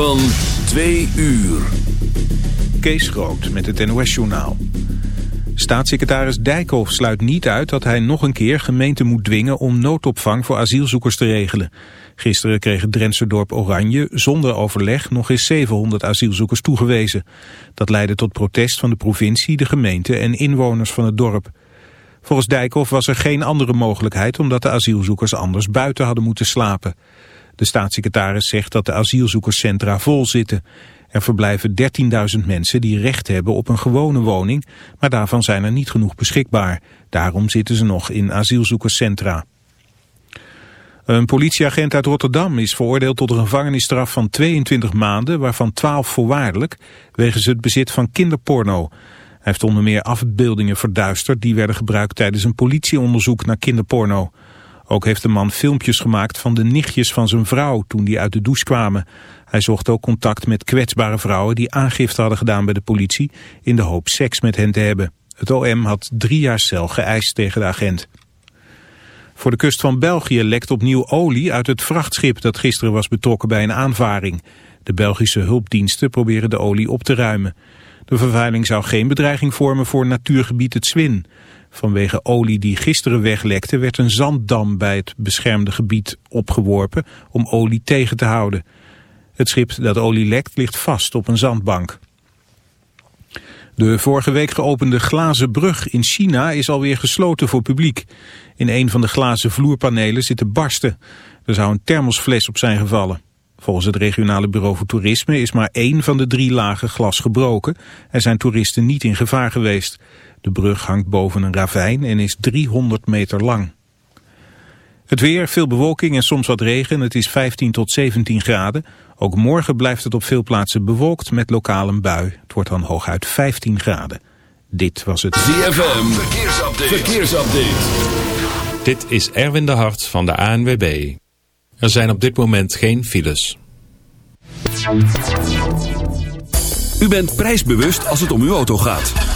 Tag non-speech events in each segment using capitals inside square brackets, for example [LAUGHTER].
Van twee uur. Kees Groot met het NOS-journaal. Staatssecretaris Dijkhoff sluit niet uit dat hij nog een keer gemeenten moet dwingen om noodopvang voor asielzoekers te regelen. Gisteren kreeg Drentse dorp Oranje zonder overleg nog eens 700 asielzoekers toegewezen. Dat leidde tot protest van de provincie, de gemeente en inwoners van het dorp. Volgens Dijkhoff was er geen andere mogelijkheid omdat de asielzoekers anders buiten hadden moeten slapen. De staatssecretaris zegt dat de asielzoekerscentra vol zitten. Er verblijven 13.000 mensen die recht hebben op een gewone woning, maar daarvan zijn er niet genoeg beschikbaar. Daarom zitten ze nog in asielzoekerscentra. Een politieagent uit Rotterdam is veroordeeld tot een gevangenisstraf van 22 maanden, waarvan 12 voorwaardelijk, wegens het bezit van kinderporno. Hij heeft onder meer afbeeldingen verduisterd die werden gebruikt tijdens een politieonderzoek naar kinderporno. Ook heeft de man filmpjes gemaakt van de nichtjes van zijn vrouw toen die uit de douche kwamen. Hij zocht ook contact met kwetsbare vrouwen die aangifte hadden gedaan bij de politie in de hoop seks met hen te hebben. Het OM had drie jaar cel geëist tegen de agent. Voor de kust van België lekt opnieuw olie uit het vrachtschip dat gisteren was betrokken bij een aanvaring. De Belgische hulpdiensten proberen de olie op te ruimen. De vervuiling zou geen bedreiging vormen voor natuurgebied het Zwin. Vanwege olie die gisteren weglekte werd een zanddam bij het beschermde gebied opgeworpen om olie tegen te houden. Het schip dat olie lekt ligt vast op een zandbank. De vorige week geopende glazen brug in China is alweer gesloten voor publiek. In een van de glazen vloerpanelen zitten barsten. Er zou een thermosfles op zijn gevallen. Volgens het regionale bureau voor toerisme is maar één van de drie lagen glas gebroken. Er zijn toeristen niet in gevaar geweest. De brug hangt boven een ravijn en is 300 meter lang. Het weer, veel bewolking en soms wat regen. Het is 15 tot 17 graden. Ook morgen blijft het op veel plaatsen bewolkt met lokaal een bui. Het wordt dan hooguit 15 graden. Dit was het ZFM. Verkeersupdate. Verkeersupdate. Dit is Erwin de Hart van de ANWB. Er zijn op dit moment geen files. U bent prijsbewust als het om uw auto gaat.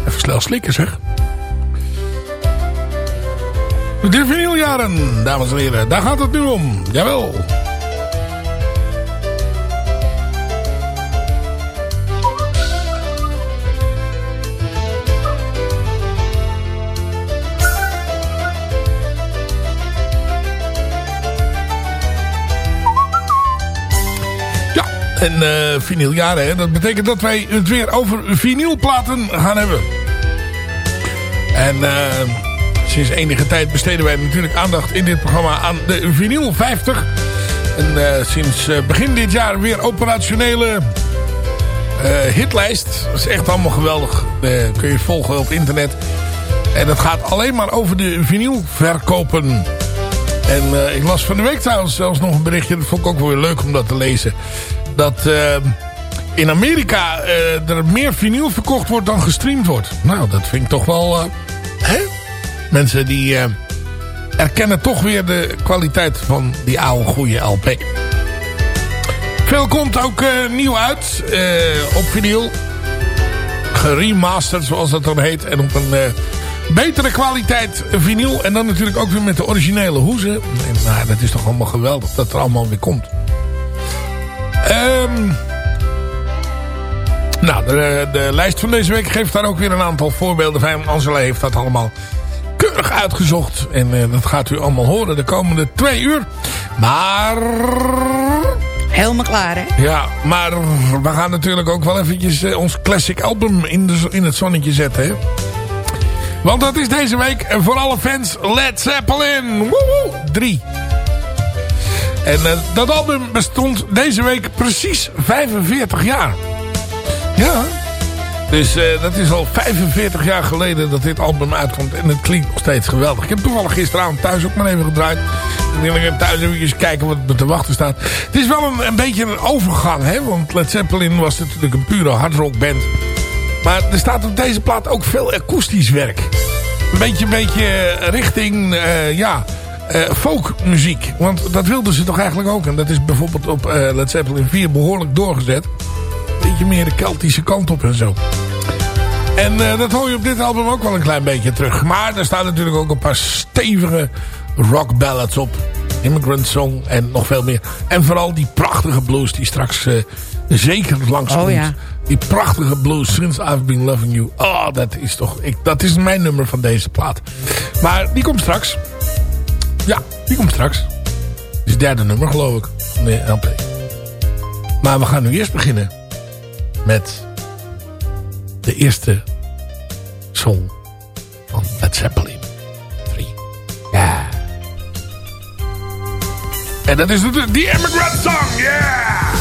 snel slikken zeg. De vinyljaren, dames en heren. Daar gaat het nu om. Jawel. Ja, en uh, hè, dat betekent dat wij het weer over vinylplaten gaan hebben. En... Uh, Sinds enige tijd besteden wij natuurlijk aandacht in dit programma aan de vinyl 50. En uh, sinds uh, begin dit jaar weer operationele hitlijst. Dat is echt allemaal geweldig. kun je volgen op internet. En het gaat alleen maar over de vinylverkopen. En ik las van de week trouwens zelfs nog een berichtje. Dat vond ik ook wel weer leuk om dat te lezen. Dat in Amerika er meer vinyl verkocht wordt dan gestreamd wordt. Nou, dat vind ik toch wel... hè? Mensen die uh, erkennen toch weer de kwaliteit van die oude goede LP. Veel komt ook uh, nieuw uit uh, op vinyl. geremasterd, zoals dat dan heet. En op een betere kwaliteit vinyl. En dan natuurlijk ook weer met de originele hoezen. En, nou, dat is toch allemaal geweldig dat er allemaal weer komt. Ehm... Nou, de, de, lijst van deze week geeft daar ook weer een aantal voorbeelden van. Angela heeft dat allemaal keurig uitgezocht. En uh, dat gaat u allemaal horen de komende twee uur. Maar... Helemaal klaar, hè? Ja, maar we gaan natuurlijk ook wel eventjes uh, ons classic album in, de, in het zonnetje zetten, hè? Want dat is deze week voor alle fans Led Zeppelin. Woehoe, 3. En uh, dat album bestond deze week precies 45 jaar. Ja. Dus uh, dat is al 45 jaar geleden dat dit album uitkomt. En het klinkt nog steeds geweldig. Ik heb toevallig gisteravond thuis ook maar even gedraaid. En ik heb thuis even kijken wat er te wachten staat. Het is wel een, een beetje een overgang. Hè? Want Led Zeppelin was natuurlijk een pure hardrock band. Maar er staat op deze plaat ook veel akoestisch werk. Een beetje, een beetje richting, uh, ja, folkmuziek. Want dat wilden ze toch eigenlijk ook. En dat is bijvoorbeeld op uh, Led Zeppelin 4 behoorlijk doorgezet beetje meer de Keltische kant op en zo. En uh, dat hoor je op dit album ook wel een klein beetje terug. Maar er staan natuurlijk ook een paar stevige rock ballads op. Immigrant Song en nog veel meer. En vooral die prachtige blues die straks uh, zeker langs komt. Oh, ja. Die prachtige blues, Since I've Been Loving You. Oh, dat is toch... Ik, dat is mijn nummer van deze plaat. Maar die komt straks. Ja, die komt straks. Dat is het derde nummer geloof ik. Van de LP. Maar we gaan nu eerst beginnen met de eerste song van Led Zeppelin 3. Ja. En dat is de, de Immigrant Song, yeah!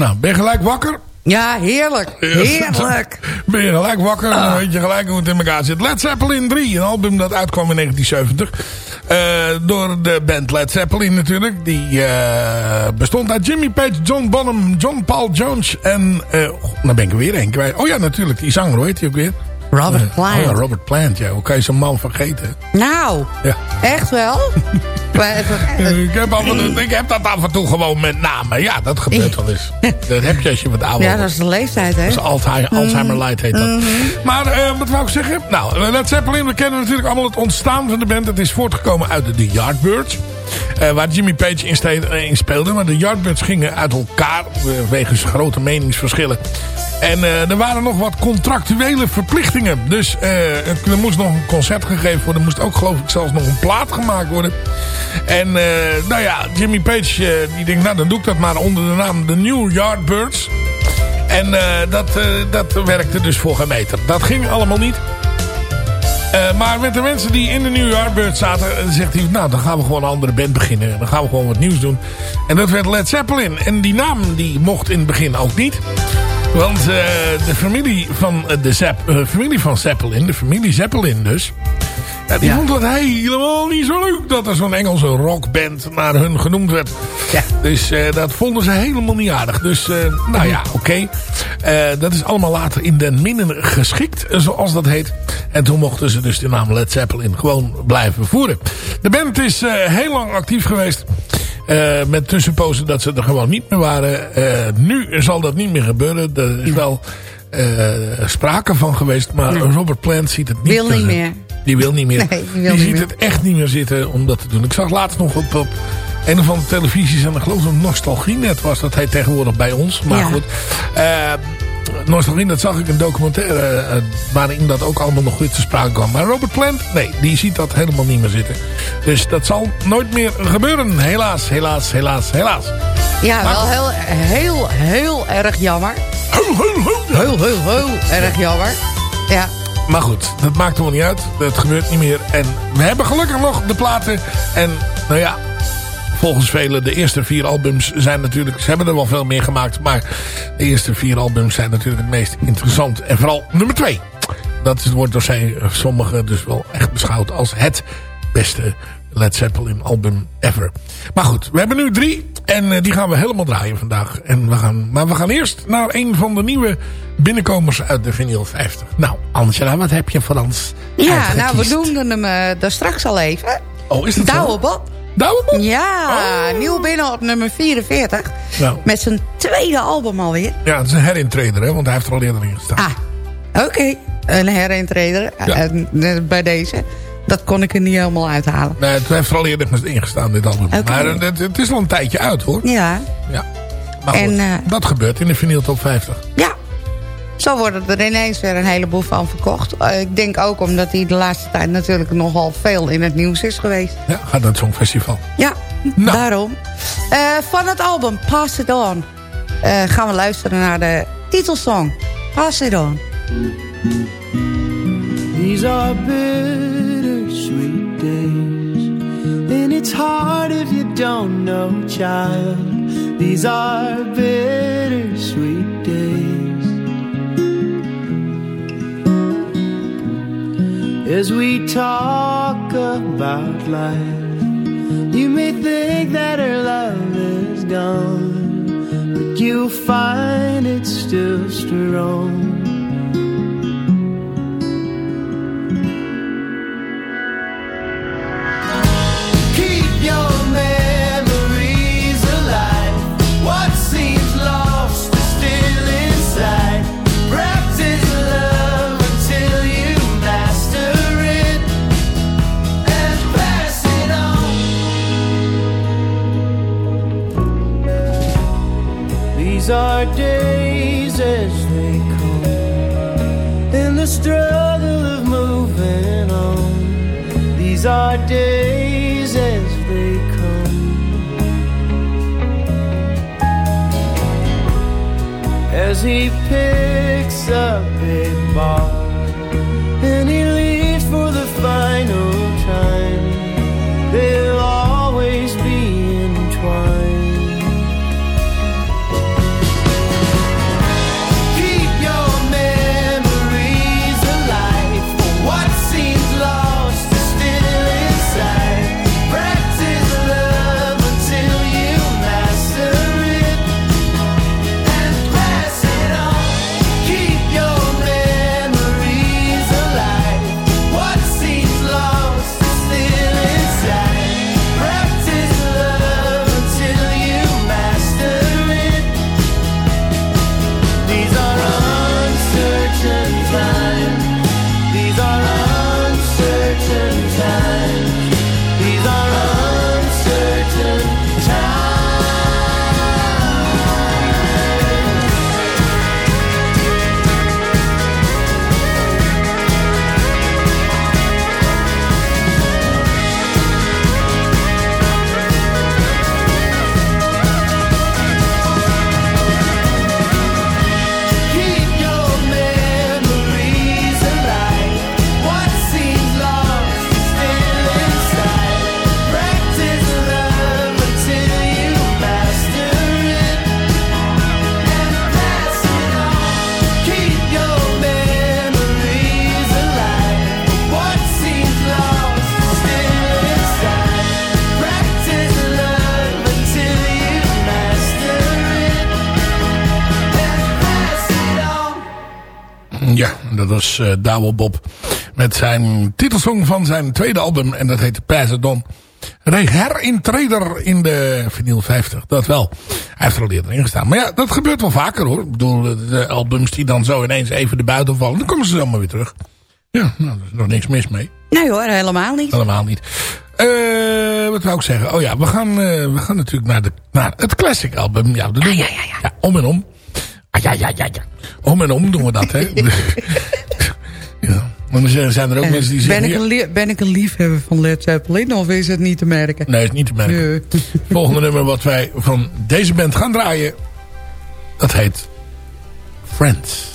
Nou, ben je gelijk wakker? Ja, heerlijk. Heerlijk. [LAUGHS] ben je gelijk wakker dan weet je gelijk hoe het in elkaar zit. Led Zeppelin 3, een album dat uitkwam in 1970. Uh, door de band Led Zeppelin natuurlijk. Die uh, bestond uit Jimmy Page, John Bonham, John Paul Jones en... Uh, oh, nou ben ik er weer een kwijt. Oh ja, natuurlijk. Die zanger, hoe heet hij ook weer? Robert Plant. Oh ja, Robert Plant. Ja, hoe kan je zo'n man vergeten? Nou, ja. echt wel? [LAUGHS] ik, heb af toe, ik heb dat af en toe gewoon met namen. Ja, dat gebeurt wel eens. Dat heb je als je wat ouder Ja, dat is de leeftijd, hè? Dat is Alzheimer, mm. Alzheimer light heet dat. Mm -hmm. Maar uh, wat wou ik zeggen? Nou, Led Zeppelin, we kennen natuurlijk allemaal het ontstaan van de band. Het is voortgekomen uit de Yardbirds. Eh, waar Jimmy Page in, eh, in speelde. Maar de Yardbirds gingen uit elkaar eh, wegens grote meningsverschillen. En er waren nog wat contractuele verplichtingen. Dus er moest nog een concert gegeven worden. Er moest ook geloof ik zelfs nog een plaat gemaakt worden. En nou ja, Jimmy Page die denkt nou dan doe ik dat maar onder de naam The New Yardbirds. En dat, dat werkte dus voor geen meter. Dat ging allemaal niet. Eh, maar met de mensen die in de New Yardbirds zaten, eh, zegt hij, nou dan gaan we gewoon een andere band beginnen. Dan gaan we gewoon wat nieuws doen. En dat werd Led Zeppelin. En die naam die mocht in het begin ook niet. Want eh, de familie van, eh, de Zepp, eh, familie van Zeppelin, de familie Zeppelin dus... Ja, die vond het helemaal niet zo leuk dat er zo'n Engelse rockband naar hun genoemd werd. Ja. Dus dat vonden ze helemaal niet aardig. Dus nou ja, oké. Eh, dat is allemaal later in den minnen geschikt, zoals dat heet. En toen mochten ze dus de naam Led Zeppelin gewoon blijven voeren. De band is heel lang actief geweest. Eh, met tussenpozen dat ze er gewoon niet meer waren. Eh, nu zal dat niet meer gebeuren. Er is wel eh, sprake van geweest. Maar Robert Plant ziet het niet. Wil niet meer. Die wil niet meer. Nee, die wil die niet ziet meer. het echt niet meer zitten om dat te doen. Ik zag laatst nog op, op een of andere televisies. En ik geloof dat Nostalgienet was. Dat heet tegenwoordig bij ons. Maar Ja. goed. Eh, Nostalgie, dat zag ik een documentaire eh, waarin dat ook allemaal nog goed te sprake kwam. Maar Robert Plant, nee, die ziet dat helemaal niet meer zitten. Dus dat zal nooit meer gebeuren. Helaas, helaas, helaas, helaas. Ja, Maar wel goed. heel, heel, heel erg jammer. Heel, heel, heel. Heel, heel, heel erg jammer. Ja, Maar goed, dat maakt helemaal niet uit. Dat gebeurt niet meer. En we hebben gelukkig nog de platen. En nou ja, volgens velen de eerste vier albums zijn natuurlijk... Ze hebben er wel veel meer gemaakt. Maar de eerste vier albums zijn natuurlijk het meest interessant. En vooral nummer twee. Dat wordt door zij, sommigen dus wel echt beschouwd als het beste Led Zeppelin album ever. Maar goed, we hebben nu drie. En eh, die gaan we helemaal draaien vandaag. En we gaan, maar we gaan eerst naar een van de nieuwe binnenkomers uit de vinyl 50. Nou, Angela, wat heb je voor ons ja nou, we noemden hem eh, daar straks al even. Oh, is dat zo? Douwe Bob. Ja, Oh. nieuw binnen op nummer 44. Nou, Met zijn tweede album alweer. ja, het is een herintreder, hè, want hij heeft er al eerder in gestaan. Ah, oké. Een herintreder. Ja. En, eh, bij deze. Dat kon ik er niet helemaal uithalen. Nee, het heeft er al eerder in gestaan, dit album. Maar eh, het, het is al een tijdje uit, hoor. Ja, Ja. Maar goed, En, eh, dat gebeurt in de vinyl top 50. ja. Zo worden er ineens weer een heleboel van verkocht. Eh, ik denk ook omdat hij de laatste tijd natuurlijk nogal veel in het nieuws is geweest. Ja, gaat naar het Songfestival. Ja, Nou. daarom. Eh, van het album Pass It On eh, gaan we luisteren naar de titelsong. Pass It On. These are bittersweet days, and it's hard if you don't know, child. These are bittersweet days. As we talk about life, you may think that her love is gone, but you'll find it's still strong. Struggle of moving on. These are days as they come. As he picks up a bar was uh, Douwe Bob. Met zijn titelsong van zijn tweede album. En dat heette Pass It On. Herintreder in de vinyl 50. Dat wel. Hij heeft er al eerder in gestaan. Maar ja, dat gebeurt wel vaker hoor. Ik bedoel, de albums die dan zo ineens even de buiten vallen. Dan komen ze allemaal weer terug. Ja, nou, er is nog niks mis mee. Nee hoor, helemaal niet. Helemaal niet. Uh, wat wou ik zeggen? Oh ja, we gaan, uh, we gaan natuurlijk naar, de, naar het classic album. Ja, dat doen we. Ja, ja, ja, ja. om en om. Ah, ja, ja, ja, ja. Om en om doen we dat, hè. [LAUGHS] [LAUGHS] ja. Maar er zijn er ook mensen die zeggen... Ben ik, een ben ik een liefhebber van Led Zeppelin of is het niet te merken? Nee, is niet te merken. Nee. [LAUGHS] Volgende nummer wat wij van deze band gaan draaien... dat heet Friends.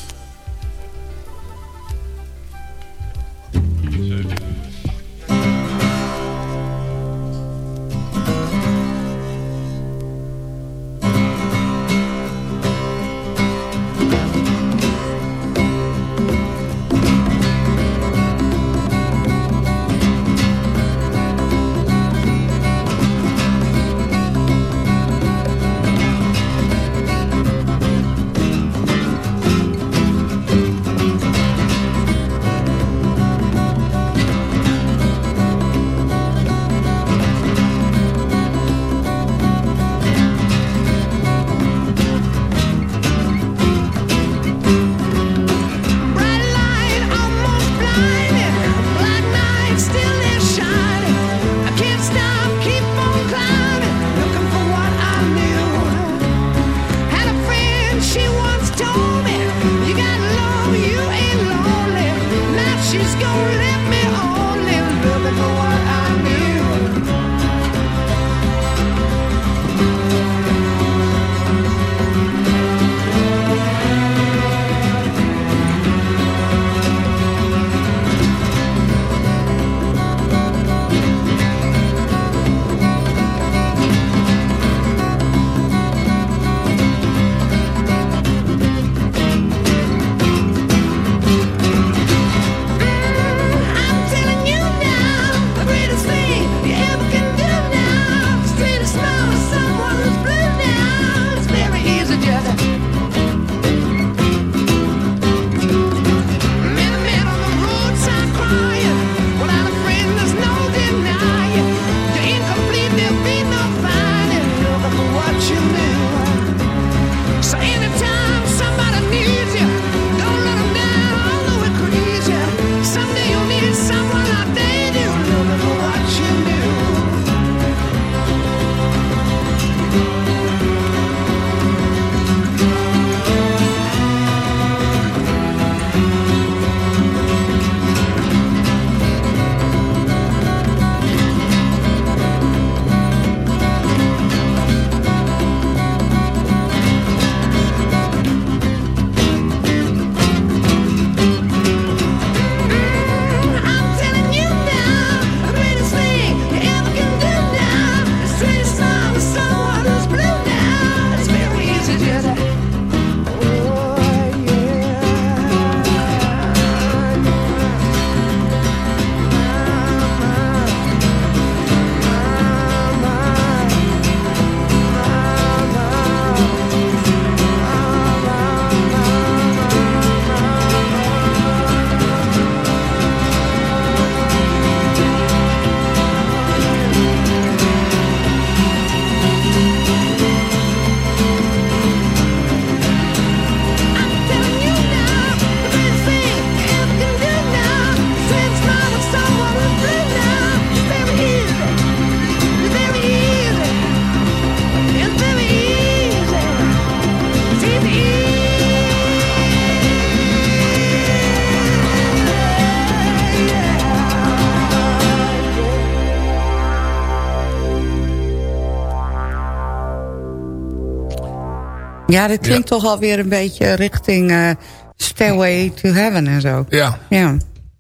Ja, dit klinkt toch alweer een beetje richting uh, Stairway to Heaven en zo. Ja. Ja.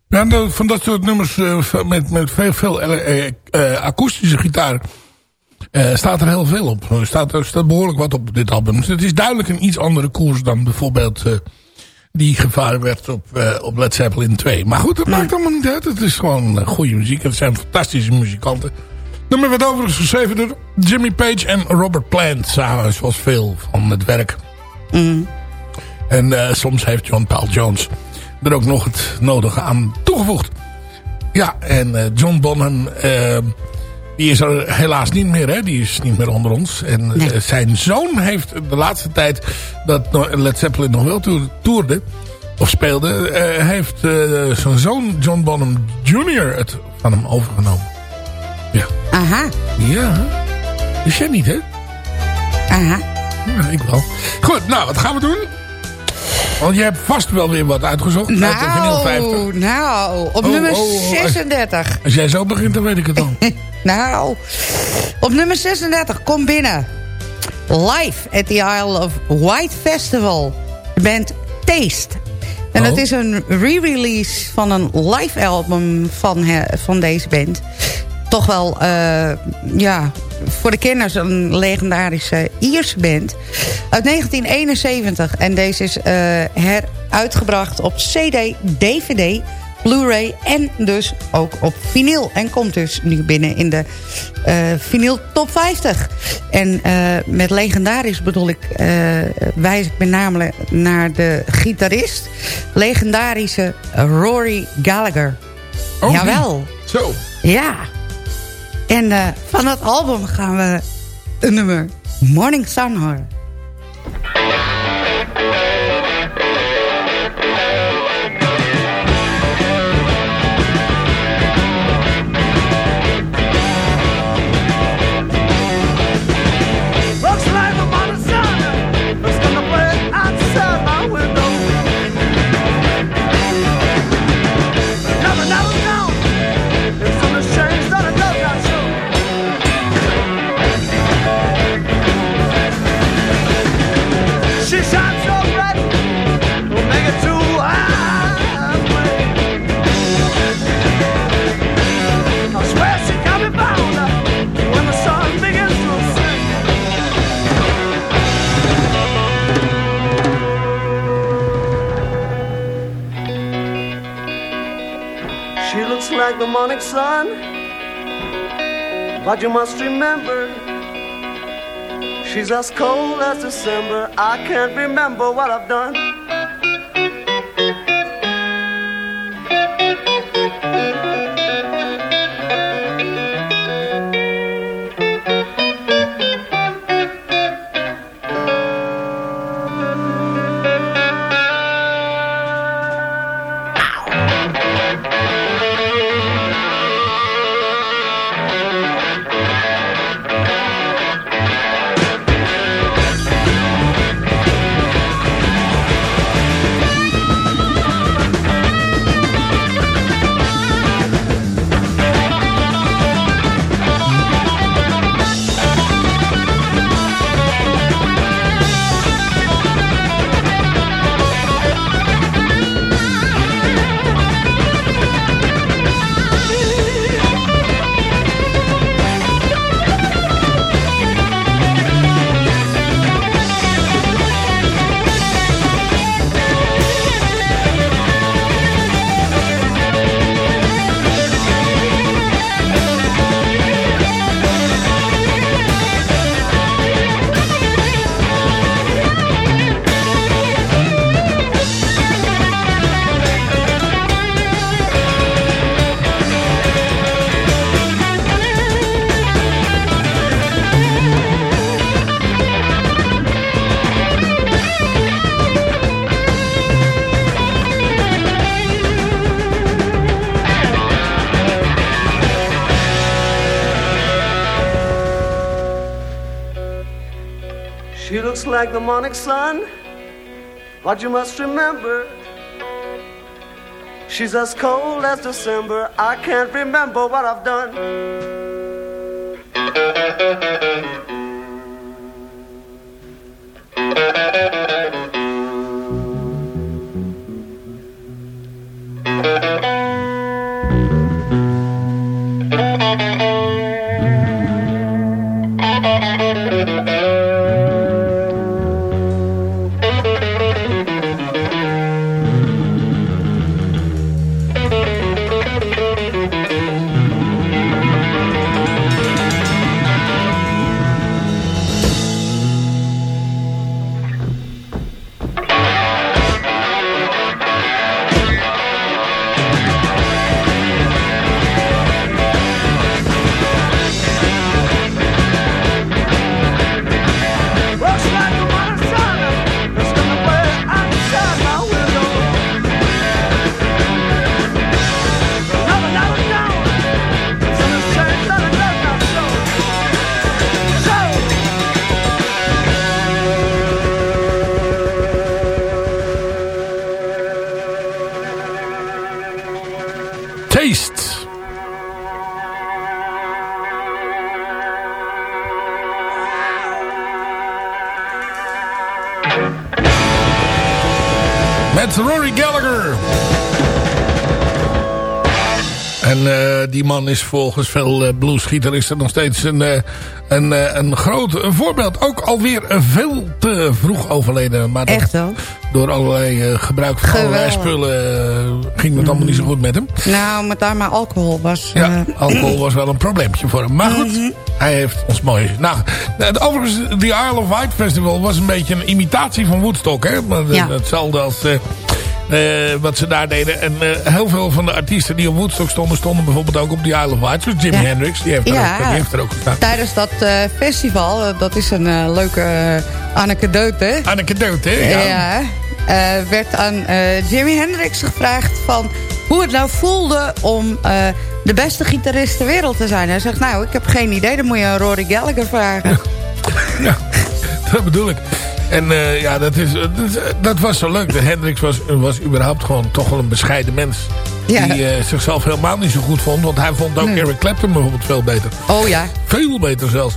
Ja, van dat soort nummers uh, met, met veel, veel uh, akoestische gitaar staat er heel veel op. Er staat, er staat behoorlijk wat op dit album. Dus het is duidelijk een iets andere koers dan bijvoorbeeld die gevaren werd op, op Led Zeppelin 2. Maar goed, dat maakt allemaal niet uit. Het is gewoon goede muziek. Het zijn fantastische muzikanten. Nummer werd overigens geschreven door Jimmy Page en Robert Plant. Samen zoals veel van het werk. Mm. En uh, soms heeft John Paul Jones er ook nog het nodige aan toegevoegd. Ja, en John Bonham... Die is er helaas niet meer, hè? Die is niet meer onder ons. En zijn zoon heeft de laatste tijd dat Led Zeppelin nog wel toerde of speelde, heeft zijn zoon John Bonham Jr. het van hem overgenomen. Ja. Aha. Ja. Dus jij niet, hè? Aha. Ja, ik wel. Goed, nou, wat gaan we doen? Want je hebt vast wel weer wat uitgezocht. Nou, uit nou, op oh, nummer oh, 36. Als, jij zo begint, dan weet ik het dan. [LAUGHS] nou, op nummer 36, kom binnen. Live at the Isle of White Festival. De band Taste. En dat is een re-release van een live album van, van deze band. Toch wel, uh, ja, voor de kenners een legendarische Ierse band. Uit 1971. En deze is uh, heruitgebracht op CD, DVD Blu-ray en dus ook op vinyl. En komt dus nu binnen in de uh, vinyl top 50. En met legendarisch bedoel ik, wijs ik met name naar de gitarist. Legendarische Rory Gallagher. Oh, Jawel. Zo. Ja. En van dat album gaan we een nummer Morning Sun horen. But you must remember, she's as cold as December. I can't remember what I've done. Like the morning sun. But you must remember, she's as cold as December. I can't remember what I've done. Taste. Met Rory Gallagher. En uh, die man is volgens veel uh, bluesgitaristen nog steeds een, uh, een, een groot een voorbeeld. Ook alweer veel te vroeg overleden. Maar Echt wel? Door allerlei gebruik van allerlei spullen ging het allemaal niet zo goed met hem. Nou, met daar maar alcohol was... Ja, alcohol was wel een probleempje voor hem. Maar goed, mm -hmm. hij heeft ons mooi... Nou, overigens, de Isle of Wight Festival was een beetje een imitatie van Woodstock. Hè? Maar, ja. Hetzelfde als... Uh, wat ze daar deden. En uh, heel veel van de artiesten die op Woodstock stonden... stonden bijvoorbeeld ook op die Isle of Wight. Zoals Jimi ja. Hendrix, die heeft, er ja. ook, die heeft er ook gestaan. Tijdens dat uh, festival, dat is een leuke anekdote. Anekdote, ja. ja werd aan Jimi Hendrix gevraagd van... hoe het nou voelde om de beste gitarist ter wereld te zijn. Hij zegt, nou, ik heb geen idee. Dan moet je aan Rory Gallagher vragen. ja, dat bedoel ik. En uh, ja, dat, is, dat, dat, was zo leuk. De Hendrix was, was überhaupt gewoon toch wel een bescheiden mens. Ja. Die uh, zichzelf helemaal niet zo goed vond. Want hij vond ook nee. Eric Clapton bijvoorbeeld veel beter. Oh ja. Veel beter zelfs.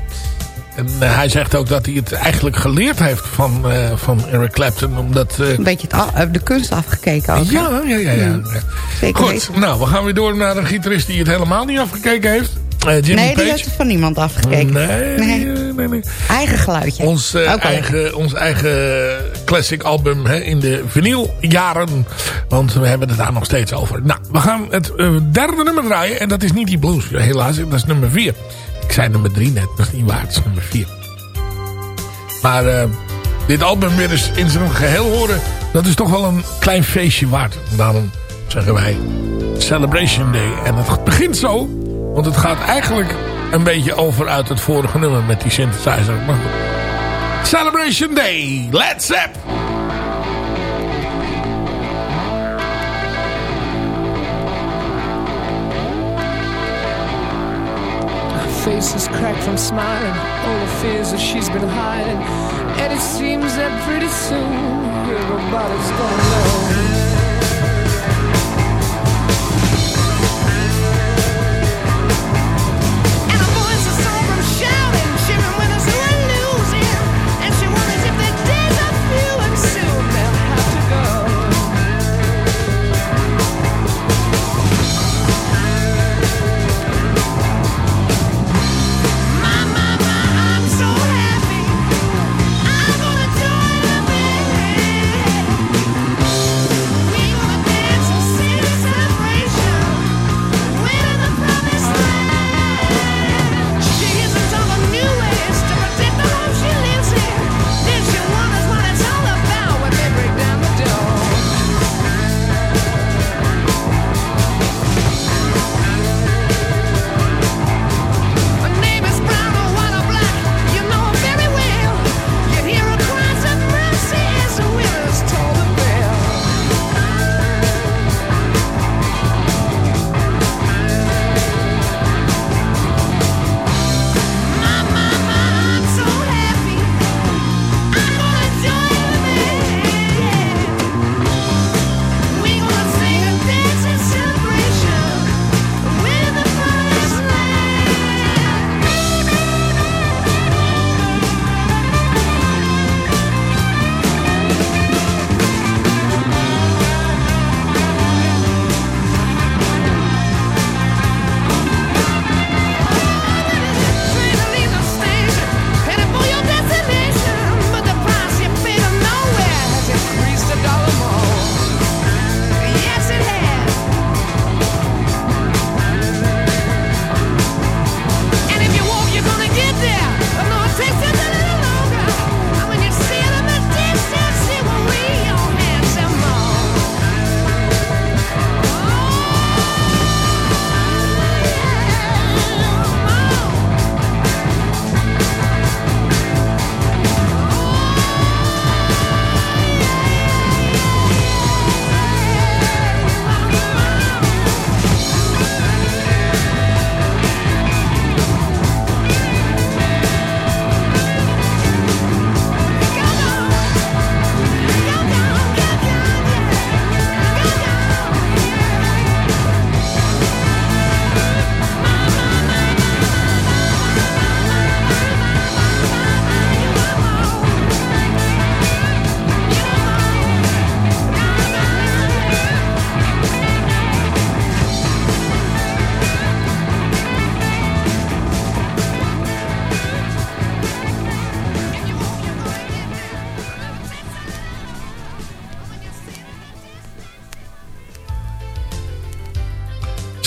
En uh, hij zegt ook dat hij het eigenlijk geleerd heeft van, van Eric Clapton. Omdat, een beetje het, de kunst afgekeken ook. Ja, ja, ja. ja. Zeker Goed, weten. nou, we gaan weer door naar een gitarist die het helemaal niet afgekeken heeft. Jimmy nee, die heeft het van niemand afgekeken. Nee, nee, nee. nee. Eigen geluidje. Ons, uh, okay. eigen, ons eigen classic album hè, in de vinyljaren. Want we hebben het daar nog steeds over. Nou, we gaan het uh, derde nummer draaien. En dat is niet die blues, helaas. Dat is nummer vier. Ik zei nummer drie net. Dat is niet waar. Het is nummer vier. Maar uh, dit album weer eens in zijn geheel horen. Dat is toch wel een klein feestje waard. Daarom zeggen wij Celebration Day. En het begint zo. Want het gaat eigenlijk een beetje over uit het vorige nummer met die synthesizer. Maar goed. Celebration Day. Let's Zap. Face is cracked from smiling. All the fears that she's been hiding. And it seems that pretty soon everybody's gonna know.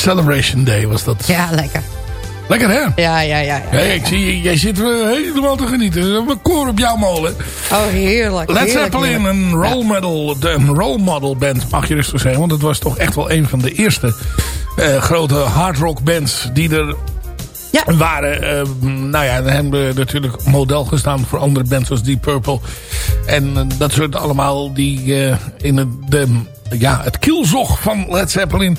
Celebration Day was dat. Ja, lekker. Lekker hè? Ja, ja, ja. ja. Hey, ik zie, jij zit er helemaal te genieten. Een koor op jouw molen. Oh, heerlijk. Led Zeppelin, een role, model, de- een role model band, mag je rustig zeggen. Want het was toch echt wel een van de eerste eh, grote hard rock bands die er Ja. waren. Eh, nou ja, dan hebben we natuurlijk model gestaan voor andere bands zoals Deep Purple. En eh, dat soort allemaal die eh, in het, de, ja, het kielzog van Led Zeppelin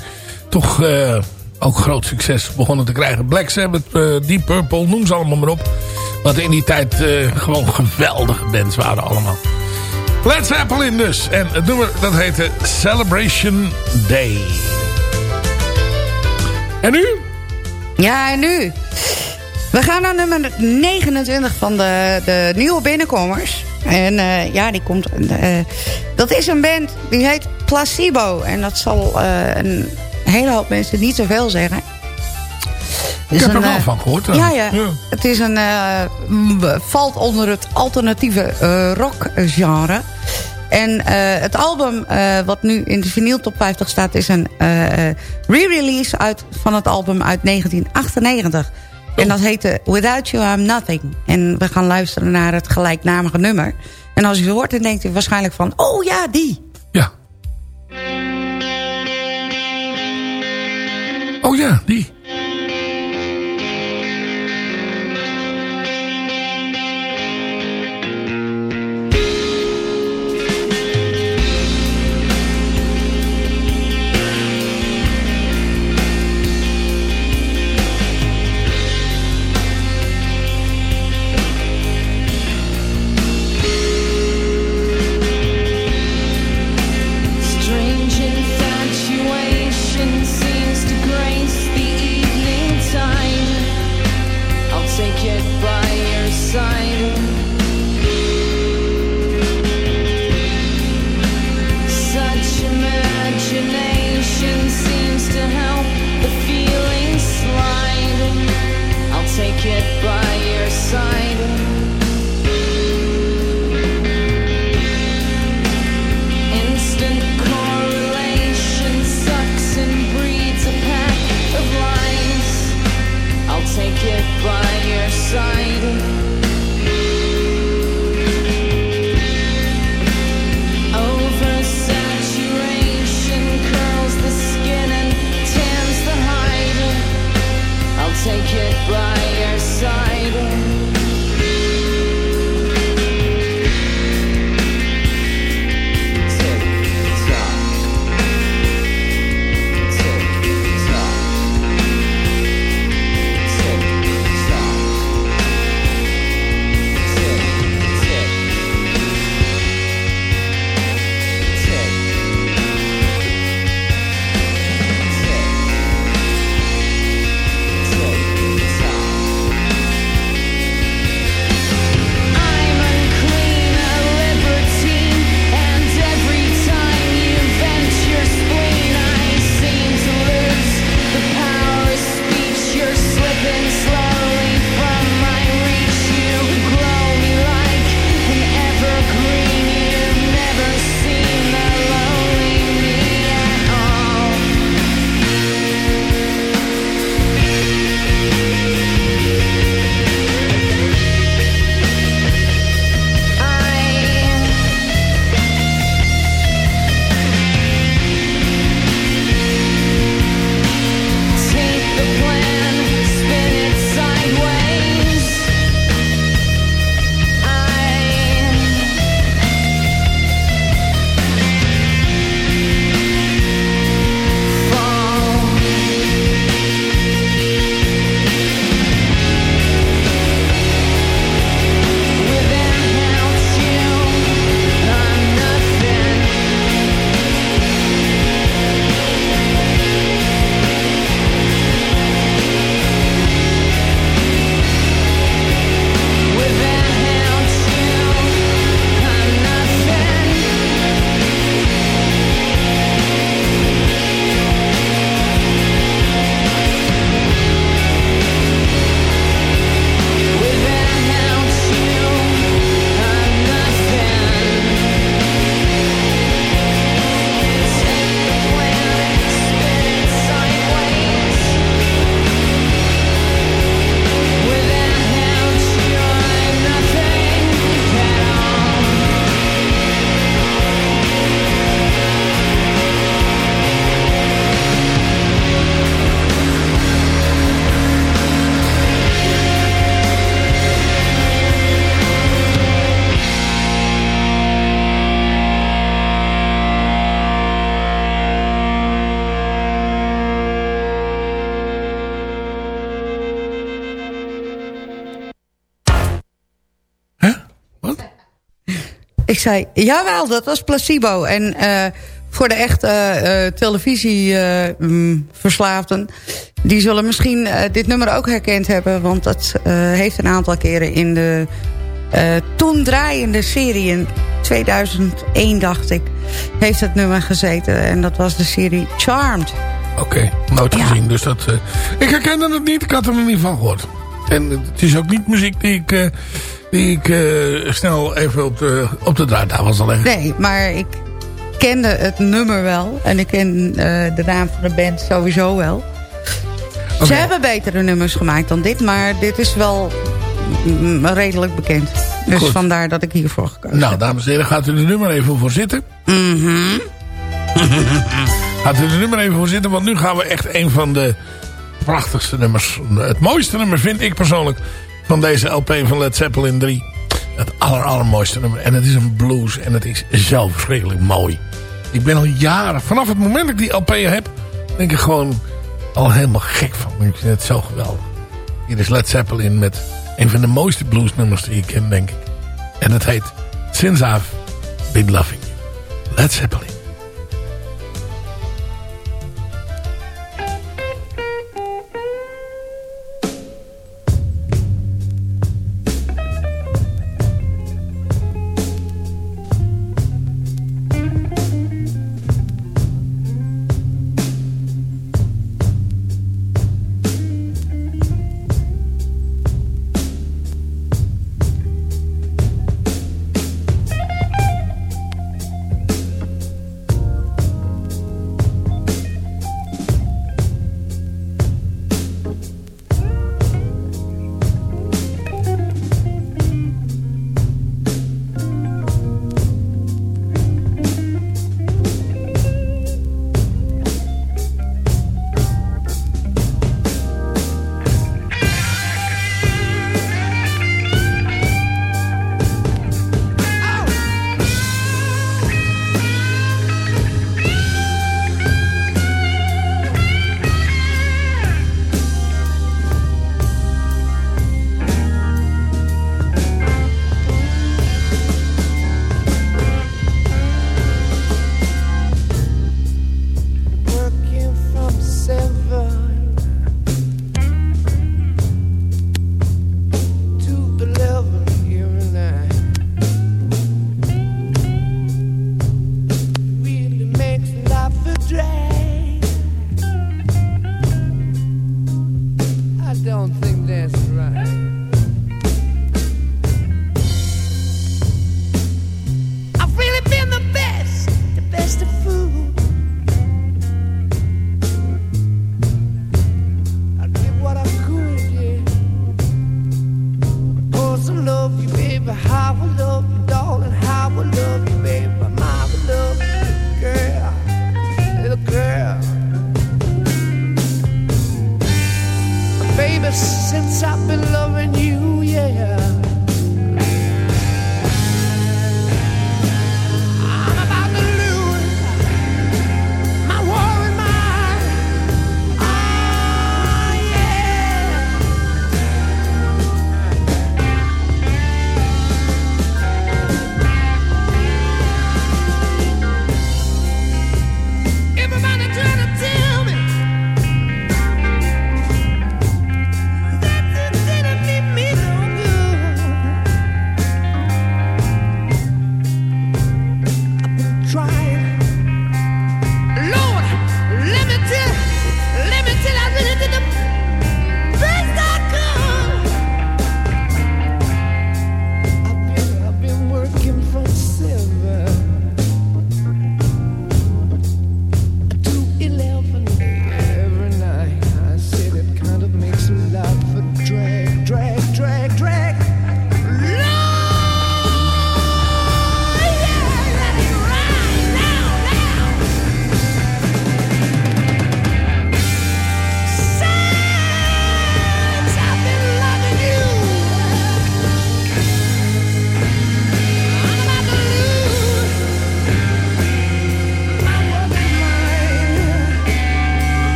toch eh, ook groot succes begonnen te krijgen. Black Sabbath, eh, Deep Purple, noem ze allemaal maar op. Wat in die tijd eh, gewoon geweldige bands waren allemaal. Led Zeppelin dus. En het nummer dat heette Celebration Day. En nu? Ja, en nu? We gaan naar nummer 29 van de, de nieuwe binnenkomers. En ja, die komt... dat is een band die heet Placebo. En dat zal een hele hoop mensen niet zoveel zeggen. Ik is heb er een, wel eh, van gehoord. Ja, trouwens. ja, Het is een, eh, valt onder het alternatieve eh, rockgenre. En het album wat nu in de vinyl top 50 staat... is een re-release uit van het album uit 1998. En dat heette Without You I'm Nothing. En we gaan luisteren naar het gelijknamige nummer. En als u het hoort, dan denkt u waarschijnlijk van... oh ja, die. Oh ja, die. Zei, jawel, dat was placebo. En uh, voor de echte uh, televisieverslaafden... die zullen misschien dit nummer ook herkend hebben. Want dat heeft een aantal keren in de toen draaiende serie... in 2001, dacht ik, heeft het nummer gezeten. En dat was de serie Charmed. Oké, okay, nooit gezien. Dus dat, ik herkende het niet, ik had hem in ieder geval gehoord. En het is ook niet muziek die ik, uh, die ik uh, snel even op de, op de draaitafel leggen. Nee, maar ik kende het nummer wel. En ik ken uh, de naam van de band sowieso wel. Okay. Ze hebben betere nummers gemaakt dan dit. Maar dit is wel redelijk bekend. Dus Goed. vandaar dat ik hiervoor gekozen Nou, dames en heren, gaat u er nummer even voor zitten. Mhm. Mm gaat u er nummer even voor zitten. Want nu gaan we echt een van de prachtigste nummers. Het mooiste nummer vind ik persoonlijk van deze LP van Led Zeppelin 3. Het aller, allermooiste nummer. En het is een blues en het is zo verschrikkelijk mooi. Ik ben al jaren, vanaf het moment dat ik die LP heb, denk ik gewoon al helemaal gek van. Ik vind het zo geweldig. Hier is Led Zeppelin met een van de mooiste bluesnummers die ik ken, denk ik. En het heet Since I've Been Loving You. Led Zeppelin.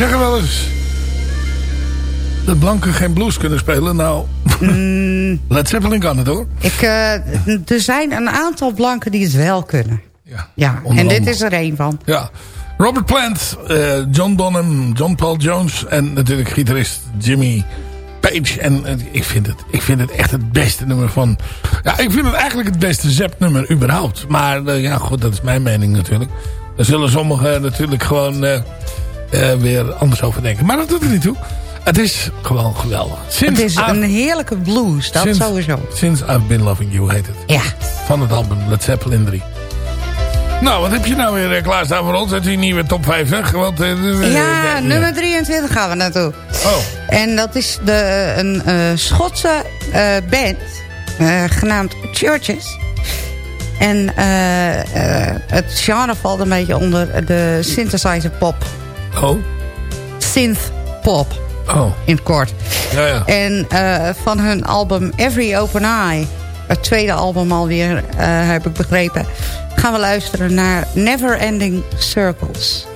Zeggen wel eens... dat blanken geen blues kunnen spelen. Nou, [LAUGHS] Led Zeppelin kan het hoor. Ik, eh, er zijn een aantal blanken die het wel kunnen. Ja, Ja, en dit is er één van. Ja. Robert Plant, eh, John Bonham, John Paul Jones en natuurlijk gitarist Jimmy Page. En eh, ik, vind het, ik vind het echt het beste nummer van... Ja, ik vind het eigenlijk het beste Zep-nummer überhaupt. Maar ja, goed, dat is mijn mening natuurlijk. Daar zullen sommigen natuurlijk gewoon eh, weer anders over denken. Maar dat doet er niet toe. Het is gewoon geweldig. Sinds Het is een heerlijke blues, dat sinds- sowieso. Since I've Been Loving You heet het. Ja. Van het album Led Zeppelin 3. Nou, wat heb je nou weer eh, klaarstaan voor ons? Het is een nieuwe top 50. Want, eh, Ja, nummer 23 gaan we naartoe. Oh, En dat is de, een Schotse band, genaamd Churches. En het genre valt een beetje onder de synthesizer pop. Oh, Synth pop, oh. in het kort. Ja, ja. En eh, van hun album Every Open Eye, het tweede album alweer, eh, heb ik begrepen... gaan we luisteren naar Never Ending Circles.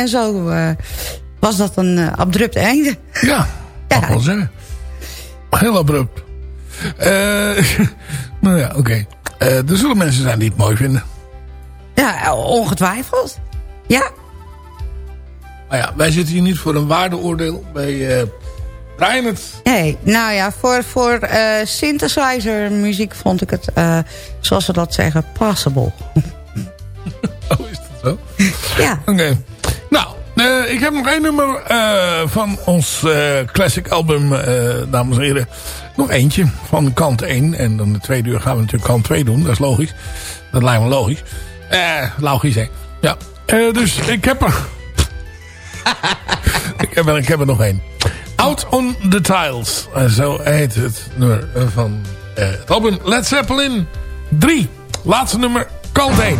En zo eh, was dat een eh, abrupt einde. Ja, ja. wel zeggen. Heel abrupt. Eh, [LAUGHS] nou ja, oké. Okay. er zullen mensen zijn die het mooi vinden. Ja, ongetwijfeld. Ja. Maar ja, wij zitten hier niet voor een waardeoordeel. bij uh. Nee, nou ja, voor, voor uh, synthesizer muziek vond ik het, zoals ze dat zeggen, passable. [LAUGHS] oh, is dat zo? ja. Oké. Nou, eh, ik heb nog één nummer eh, van ons eh, classic album, dames en heren. Nog eentje van kant 1. En dan de tweede uur gaan we natuurlijk kant 2 doen. Dat is logisch. Dat lijkt me logisch. Eh, logisch hè. Ja. dus ik heb er... [LAUGHS] ik, heb er ik heb er nog één. Out on the Tiles. zo heet het nummer van het album Led Zeppelin 3. Laatste nummer, kant 1.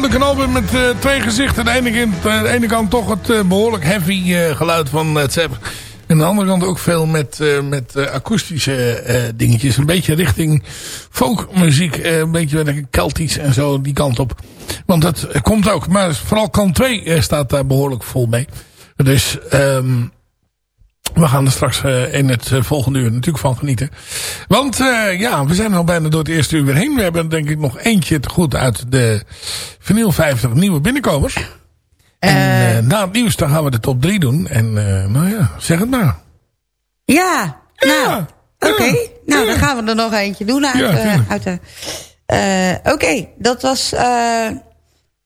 de een album met eh, twee gezichten. Aan eh, de ene kant, toch het eh, behoorlijk heavy geluid van het Zep. Aan de andere kant ook veel met, met akoestische dingetjes. Een beetje richting folkmuziek. een beetje keltisch en zo, die kant op. Want dat komt ook. Maar vooral kant 2 staat daar behoorlijk vol mee. Dus um, we gaan er straks eh, in het eh, volgende uur natuurlijk van genieten. Want eh, ja, we zijn al bijna door het eerste uur weer heen. We hebben denk ik nog eentje te goed uit de vinyl 50 nieuwe binnenkomers. En na het nieuws dan gaan we de top 3 doen. En nou ja, zeg het maar. Ja, nou, oké. ja, Nou, ja. dan gaan we er nog eentje doen uit, uit de... oké, dat was...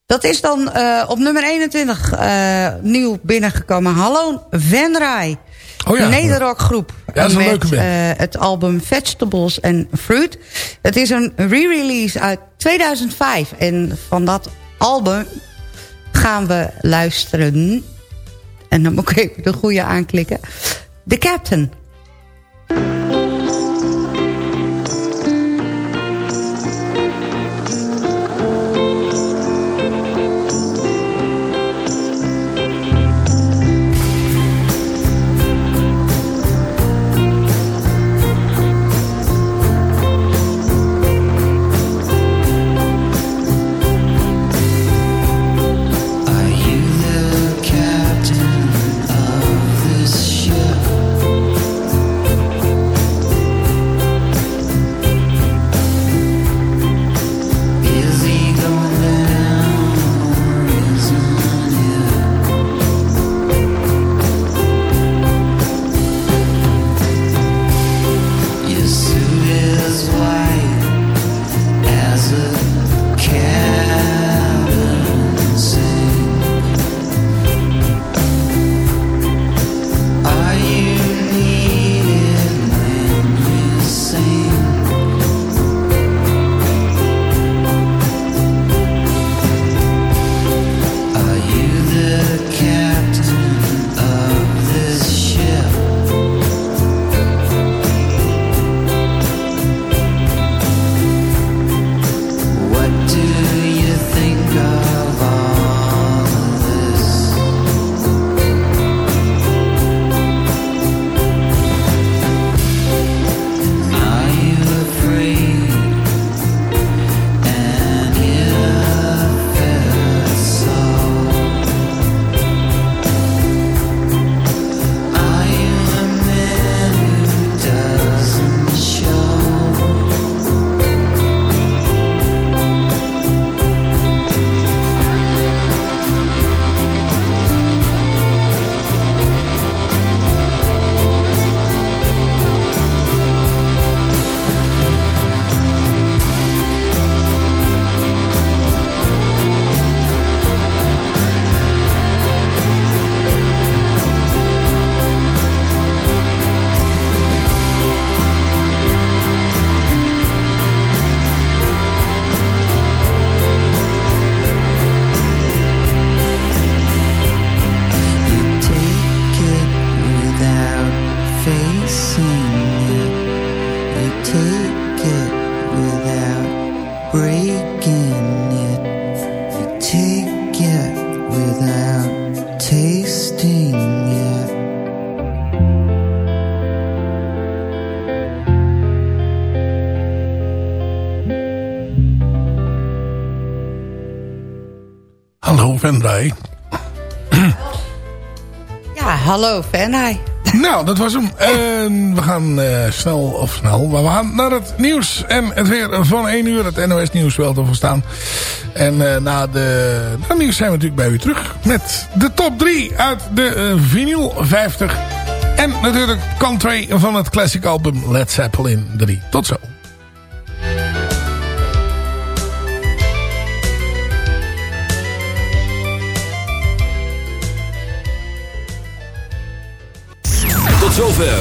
dat is dan op nummer 21 eh, nieuw binnengekomen. Hallo Van Rij. Oh ja. Nederrockgroep. Ja, dat is een met, leuke band. eh, het album Vegetables and Fruit. Het is een re-release uit 2005. En van dat album gaan we luisteren. En dan moet ik even de goede aanklikken. The Captain. Hallo Fanai. Nou, dat was hem. En we gaan eh, snel, of snel, maar we gaan naar het nieuws. En het weer van 1 uur, het NOS nieuws wel te verstaan. En eh, na, de, na nieuws zijn we natuurlijk bij u terug. Met de top 3 uit de eh, vinyl 50. En natuurlijk 2 van het classic album Led Zeppelin 3. Tot zo.